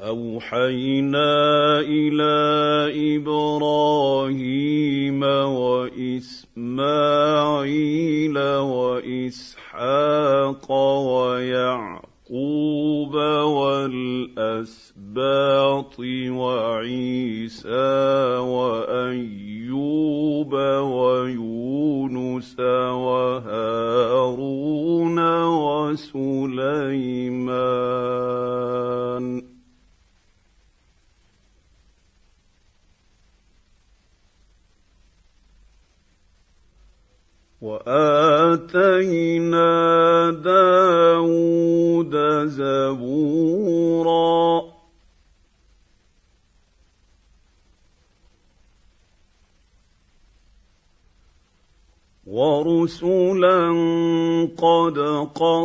وأوحينا إلى إبراهيم وإسماعيل وإسحاق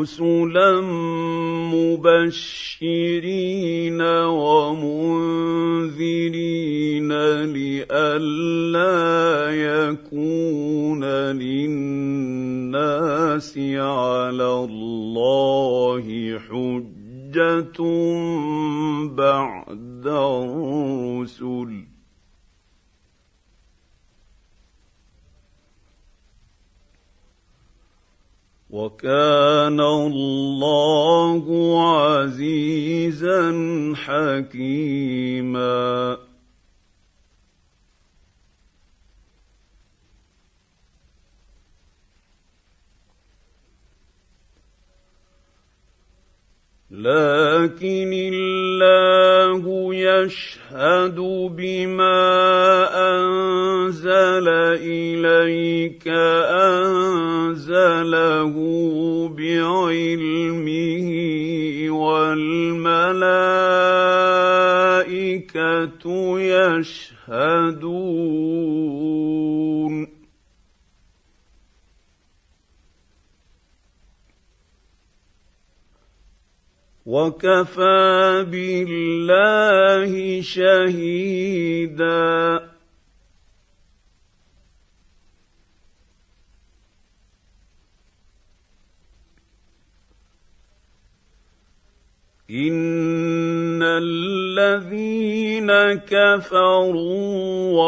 رسلا مبشرين ومنذرين لئلا يكون للناس على الله حجة بعد الرسل. وكان الله عزيزا حكيما لكن الله يشهد بما أنزل إليك أنزله بعلمه والملائكة يشهدون. وكفى بالله شهيدا ان الذين كفروا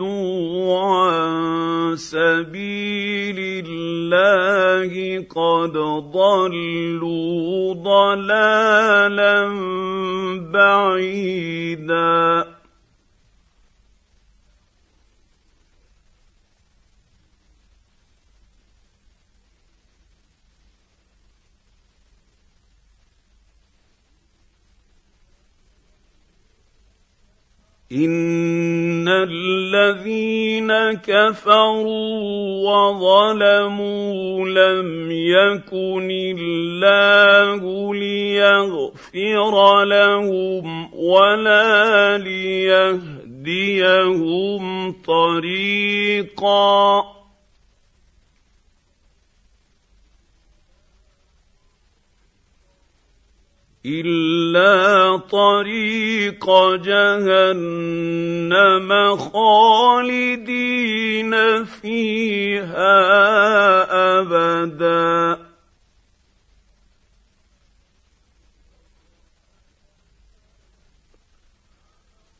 وصدوا عن سبيل الله قد ضلوا ضلالا بعيدا ان الذين كفروا وظلموا لم يكن الله ليغفر لهم ولا ليهديهم طريقا. إلا طريق جهنم خالدين فيها أبدا.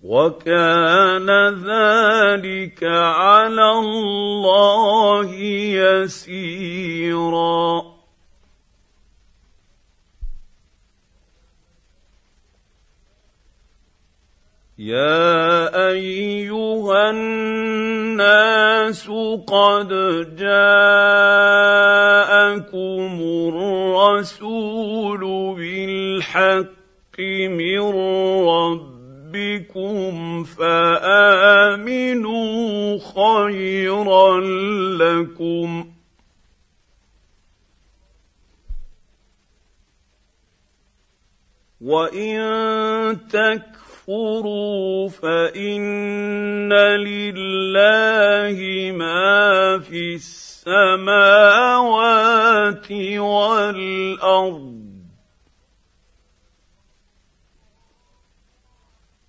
وكان ذلك على الله يسيرا. يا ايها الناس قد جاءكم الرسول بالحق من ربكم فامنوا خيرا لكم وان تك تكفروا فإن لله ما في السماوات والأرض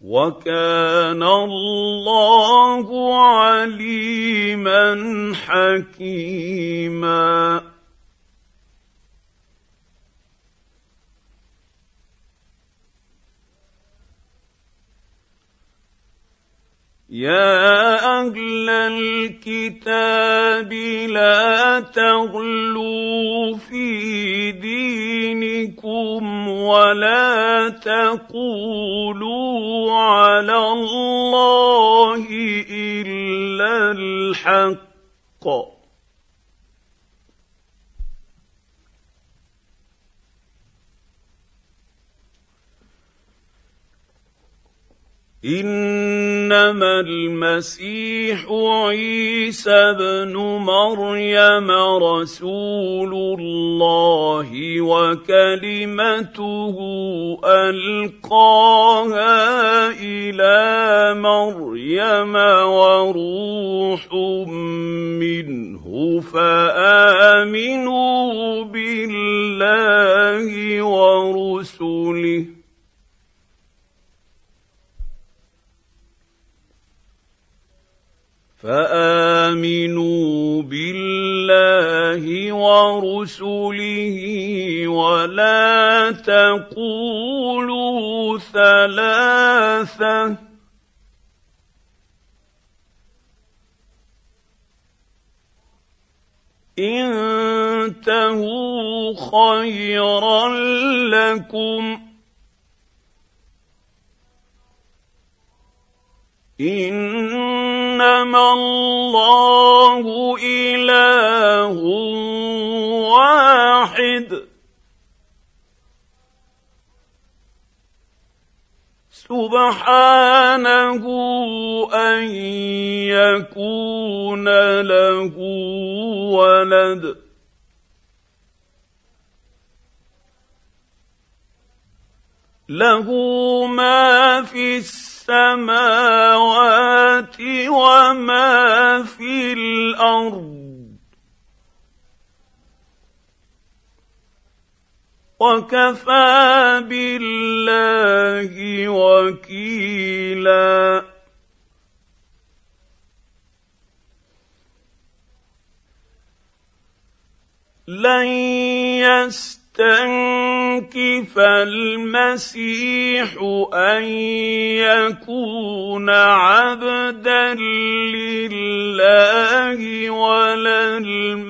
وكان الله عليما حكيما يا أهل الكتاب لا تغلوا في دينكم ولا تقولوا على الله إلا الحق. إنما المسيح عيسى ابن مريم رسول الله وكلمته ألقاها إلى مريم وروح منه فآمنوا بالله ورسله فآمنوا بالله ورسله ولا تقولوا ثلاثة. انتهوا خيرا لكم. انما الله اله واحد. سبحانه ان يكون له ولد. له ما في السماء السماوات وما في الأرض. وكفى بالله وكيلا. لن يستطيع يستنكف المسيح أن يكون عبدا لله ولا الملائكة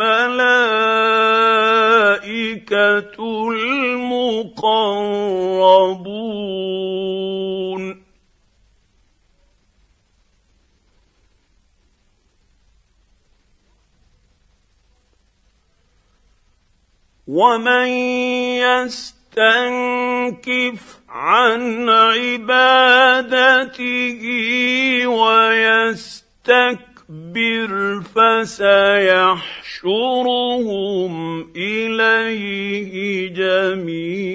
المقربون؟ ومن يستنكف عن عبادته ويستكبر فسيحشرهم إليه جميعا.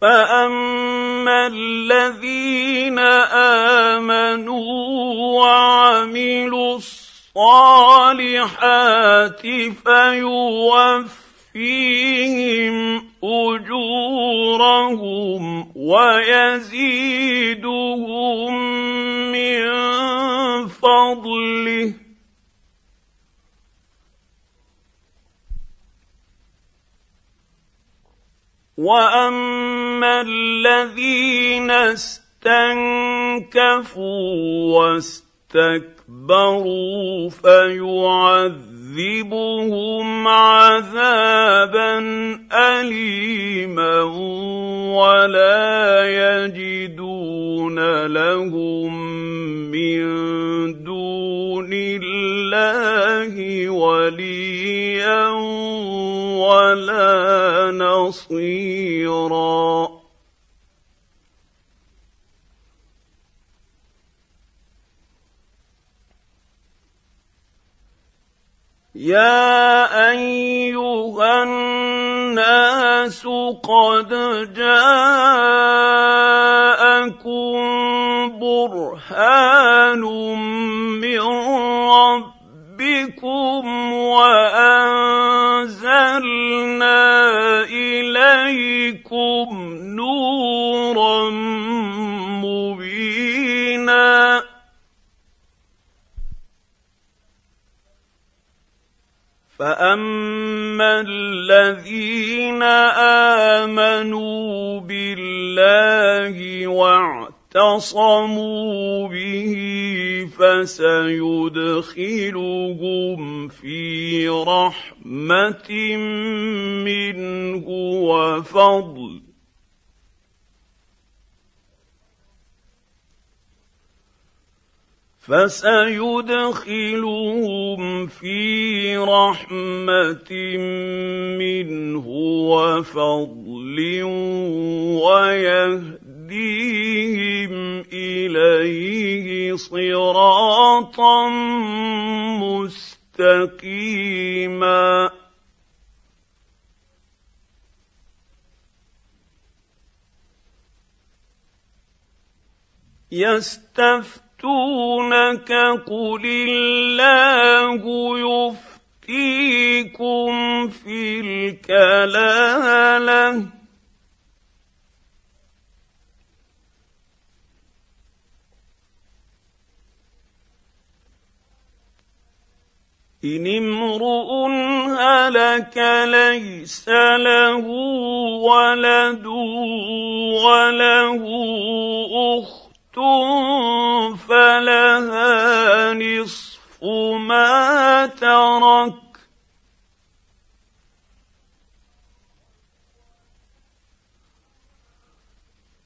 فاما الذين امنوا الصالحات فيوفيهم أجورهم ويزيدهم من فضله. وأما الذين استنكفوا واستكبروا فيعذبهم عذابا اليما ولا يجدون لهم من دون الله وليا ولا نصيرا يا ايها الناس قد جاءكم برهان من فاما الذين امنوا بالله واعتصموا به فسيدخلهم في رحمه منه وفضل فسيدخلهم في رحمة منه وفضل ويهديهم إليه صراطا مستقيما. يستفتون يفتونك قل الله يفتيكم في الكلاله ان امرؤ هلك ليس له ولد وله فلها نصف ما ترك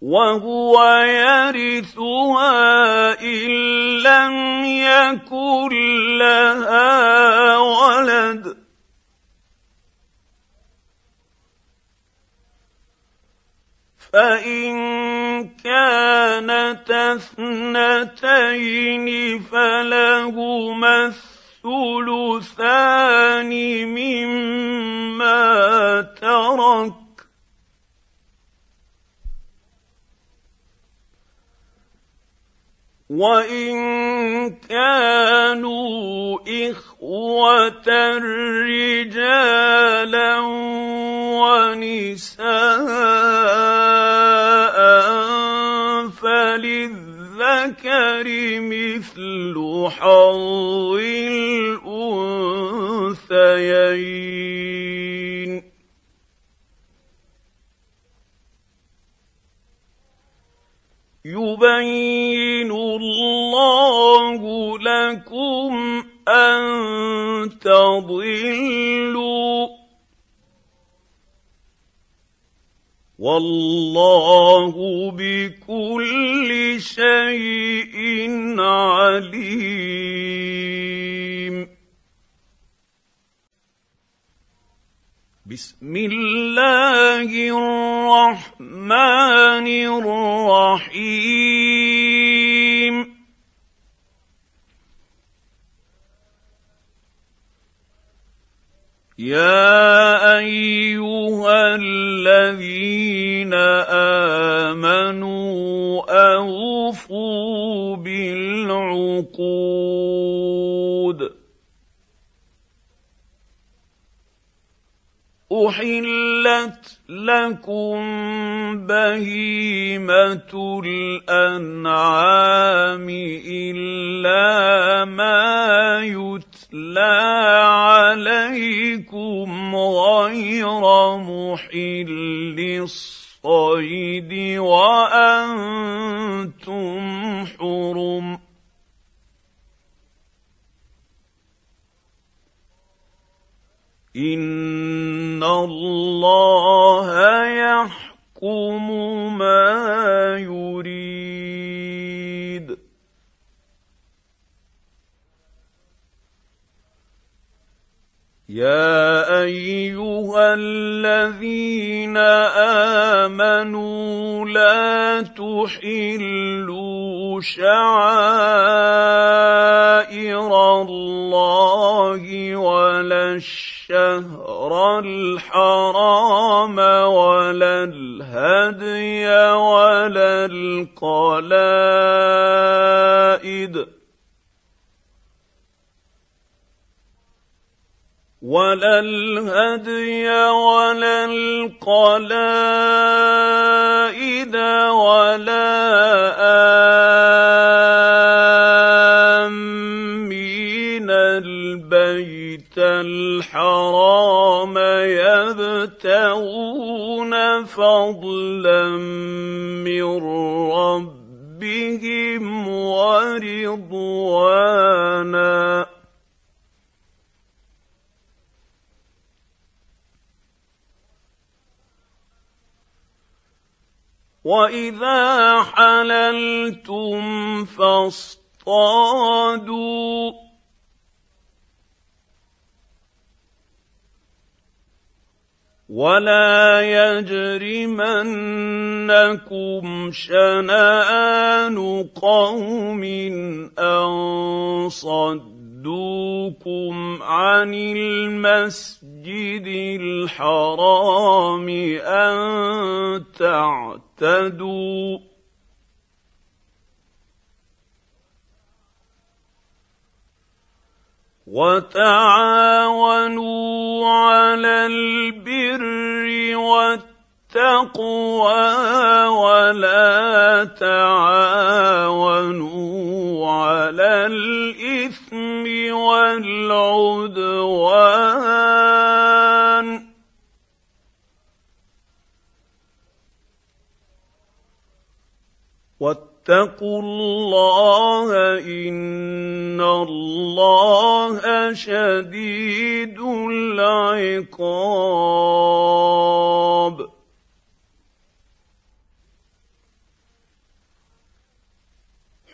وهو يرثها ان لم يكن لها ولد فان كانت اثنتين فلهما الثلثان مما ترك وان كانوا اخوه رجالا ونساء فللذكر مثل حظ الانثيين يبين الله لكم أن تضلوا. والله بكل شيء عليم. بسم الله الرحمن الرحيم. يا أيها الذين آمنوا أوفوا بالعقود احلت لكم بهيمه الانعام الا ما يتلى عليكم غير محل الصيد وأنتم حرم ان الله يحكم ما يريد. يا ايها الذين امنوا لا تحلوا شعائر الشهر الحرام ولا الهدي ولا القلائد ولا الهدي ولا القلائد ولا الحرام يبتغون فضلا من ربهم ورضوانا. واذا حللتم فاصطادوا ولا يجرمنكم شنآن قوم أن صدوكم عن المسجد الحرام أن تعتدوا وتعاونوا على البر والتقوى ولا تعاونوا على الإثم والعدوان. واتقوا الله إن الله شديد العقاب.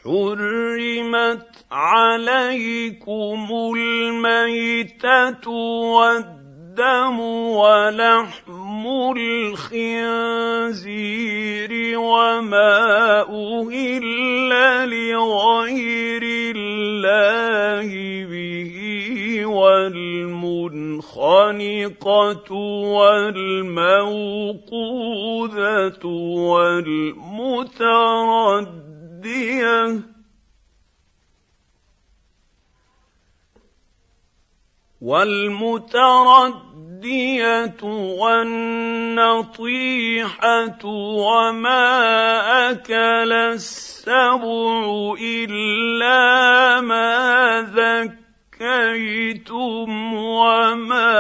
حرمت عليكم الميتة والدم ولحم الخنزير وما أهل لغير الله به والمنخنقة والموقوذة والمتردية والمتردية والنطيحة وما أكل السبع إلا ما ذكيتم وما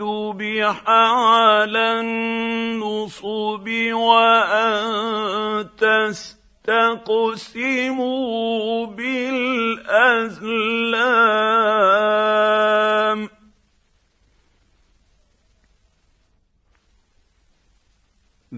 ذبح على النصب وأن تستقسموا بالأزلام.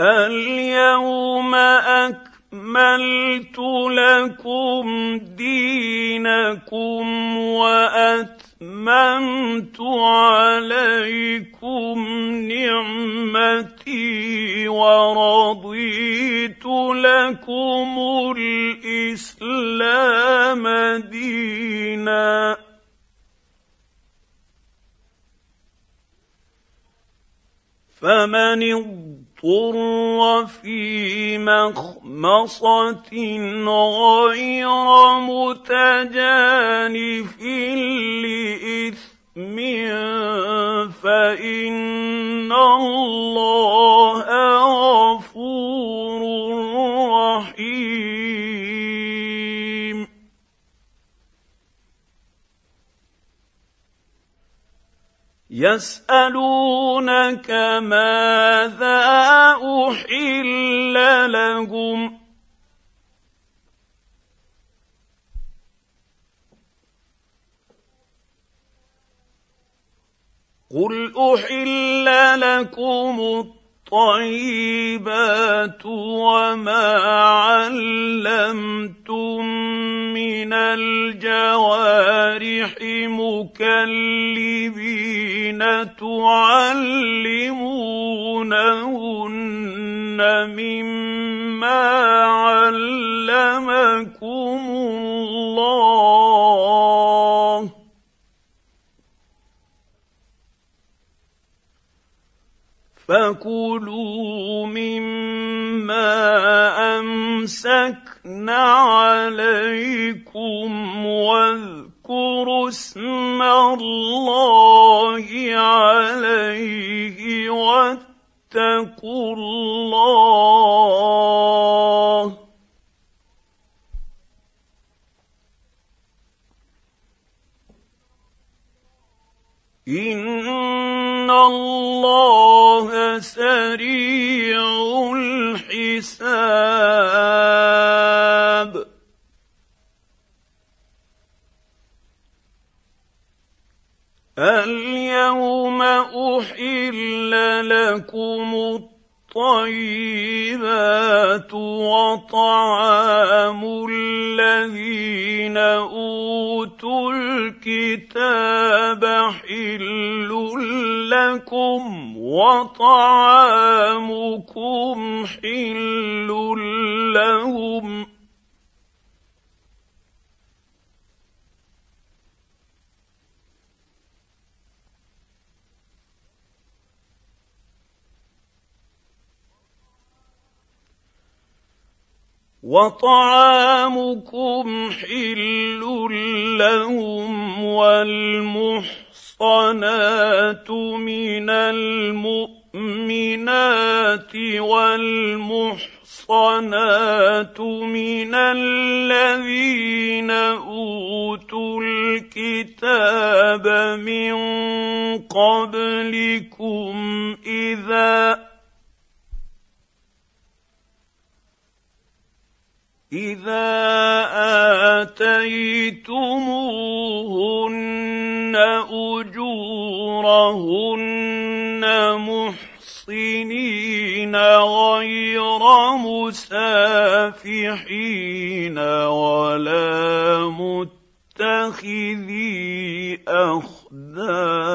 اليوم أكملت لكم دينكم وأتممت عليكم نعمتي ورضيت لكم الإسلام دينا. فمن اضطر في مخمصه غير متجانف لاثم فان الله غفور رحيم يسالونك ماذا احل لهم قل احل لكم الطيبات وما علمتم من الجوارح مكلبين تعلمونهن مما علمكم الله فكلوا مما امسكن عليكم واذكروا اسم الله عليه واتقوا الله ان الله سريع الحساب. اليوم أحل لكم الطيبات وطعام الذين أوتوا الكتاب حل لكم وطعامكم حل لهم وطعامكم حل لهم والمحصنات من المؤمنات والمحصنات من الذين أوتوا الكتاب من قبلكم إذا إذا آتيتموهن أجورهن محصنين غير مسافحين ولا متخذي أخدان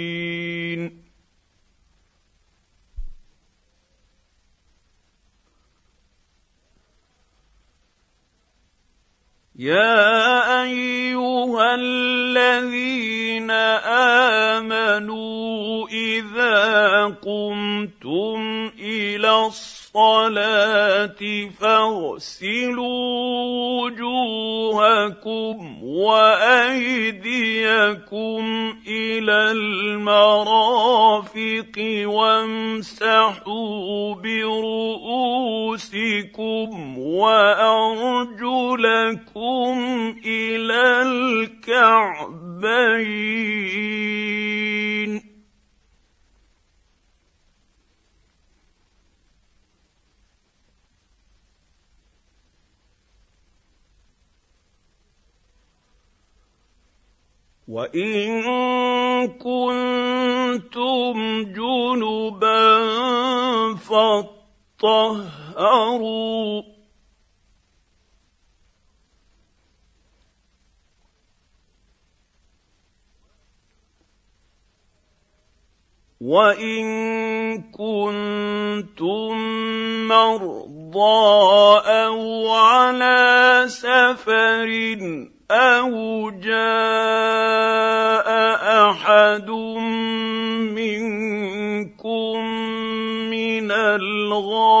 يا أيها الذين آمنوا إذا قمتم إلى الصلاه فاغسلوا وجوهكم وأيديكم إلى المرافق وامسحوا برؤوسكم وأرجلكم إلى الكعبين. وان كنتم جنبا فاطهروا وان كنتم مرضى أو على سفر أو جاء احد منكم من الغائط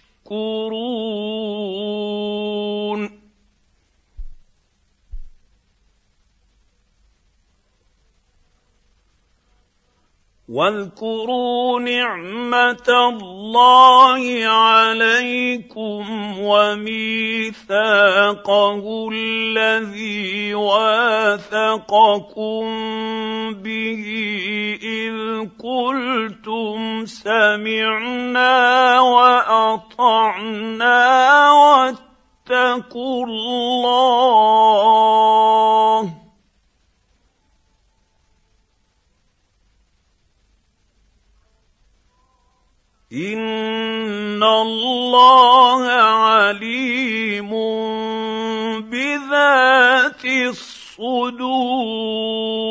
تشكرون واذكروا نعمة الله عليكم وميثاقه الذي واثقكم به إذ قلتم سمعنا وأطعنا الصدور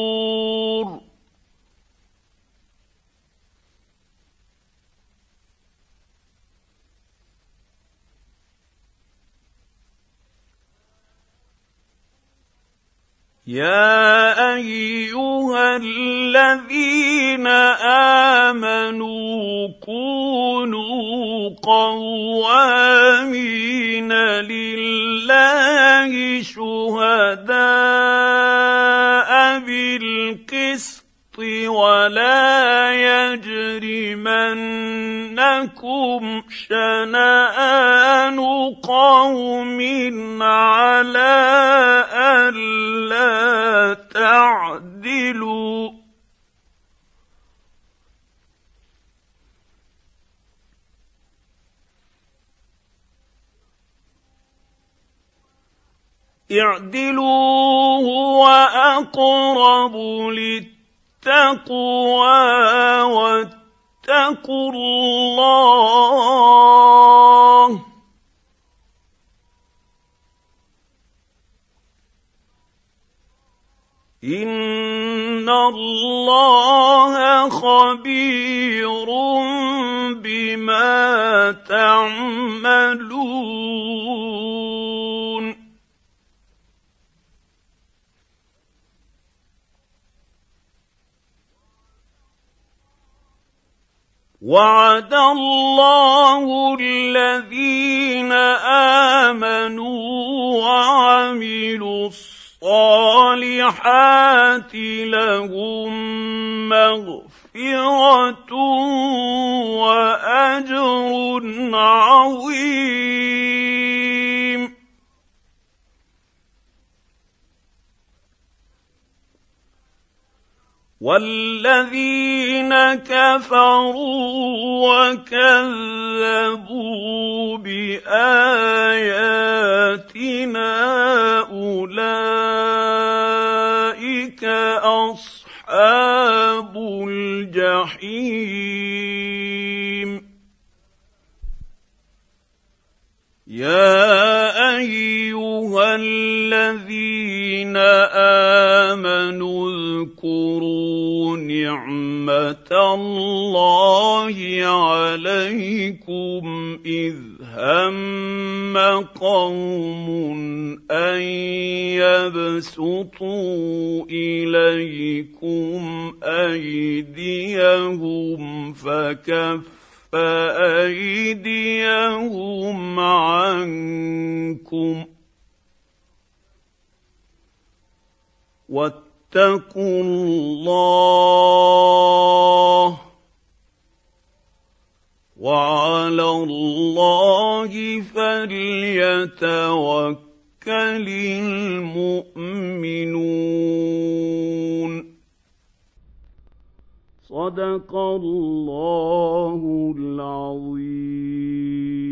يا ايها الذين امنوا كونوا قوامين لله شهداء بالقسط ولا يجرمنكم شنآن قوم على ألا تعدلوا اعدلوا هو أقرب للتقوى التقوى واتقوا الله. ان الله خبير بما تعملون. وعد الله الذين آمنوا وعملوا الصالحات لهم مغفرة وأجر عظيم. والذين كفروا وكذبوا باياتنا اولئك اصحاب الجحيم يا ايها الذين امنوا نعمة الله عليكم إذ هم قوم أن يبسطوا إليكم أيديهم فكف فايديهم عنكم واتقوا الله وعلى الله فليتوكل المؤمنون. صدق الله العظيم.